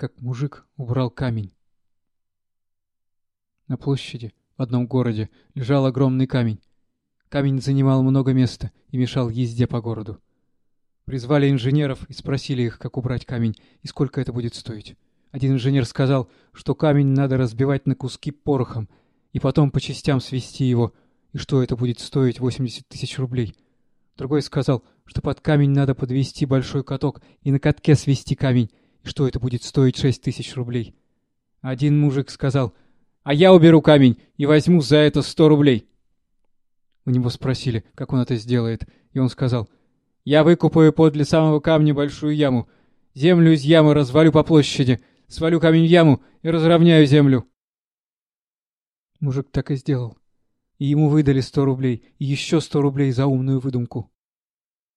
как мужик убрал камень. На площади, в одном городе, лежал огромный камень. Камень занимал много места и мешал езде по городу. Призвали инженеров и спросили их, как убрать камень и сколько это будет стоить. Один инженер сказал, что камень надо разбивать на куски порохом и потом по частям свести его, и что это будет стоить 80 тысяч рублей. Другой сказал, что под камень надо подвести большой каток и на катке свести камень, и что это будет стоить 6 тысяч рублей. Один мужик сказал, а я уберу камень и возьму за это 100 рублей. У него спросили, как он это сделает, и он сказал, я выкупаю подле самого камня большую яму, землю из ямы развалю по площади, свалю камень в яму и разровняю землю. Мужик так и сделал. И ему выдали сто рублей и еще сто рублей за умную выдумку.